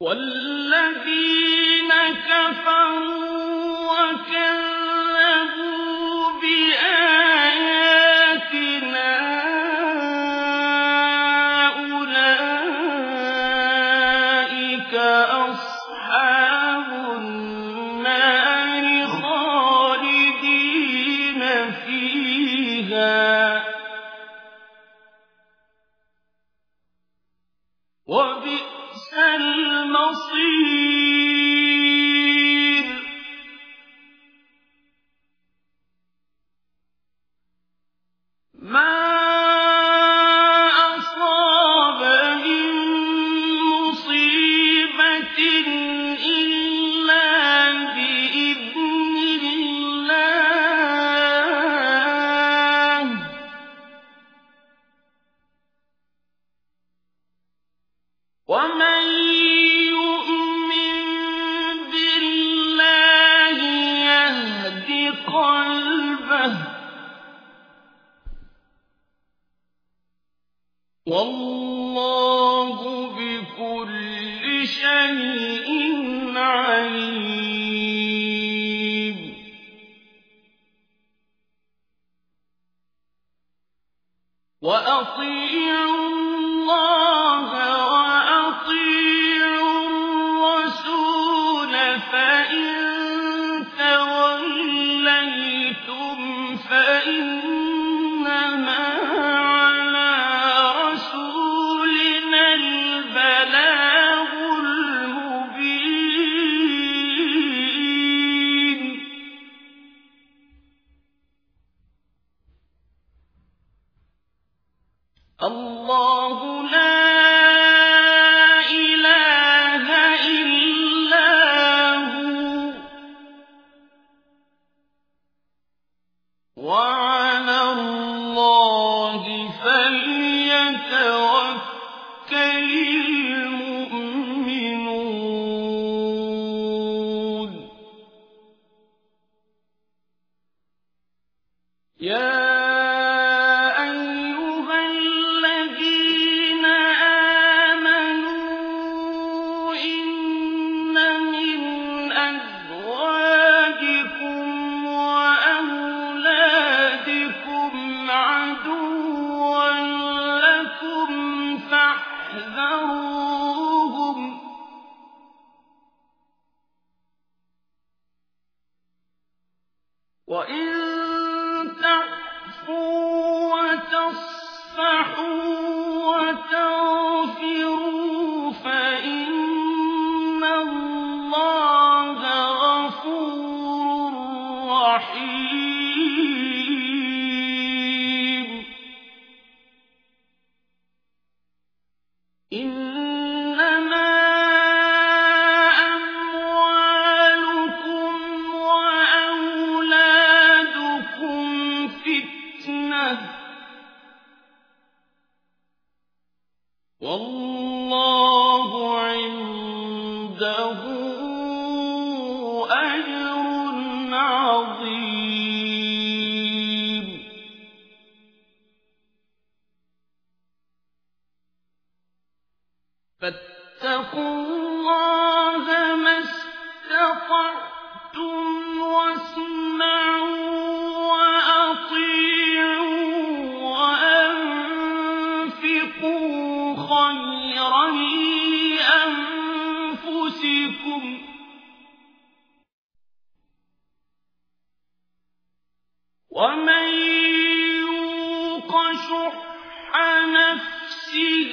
والذين كفروا وكذبوا بآياتنا أولئك أصحاب النار خالدين فيها. وبئس المصير. والله بكل شيء عليم. وأطيعوا فإنما على رسولنا البلاغ المبين. الله وعلى الله فليتوكل وتصفحوا وتغفروا فإن الله غفور رحيم. والله عنده أجر عظيم. فاتقوا الله ما استطعتم واسمعوا لأنفسكم ومن يوق شح نفسه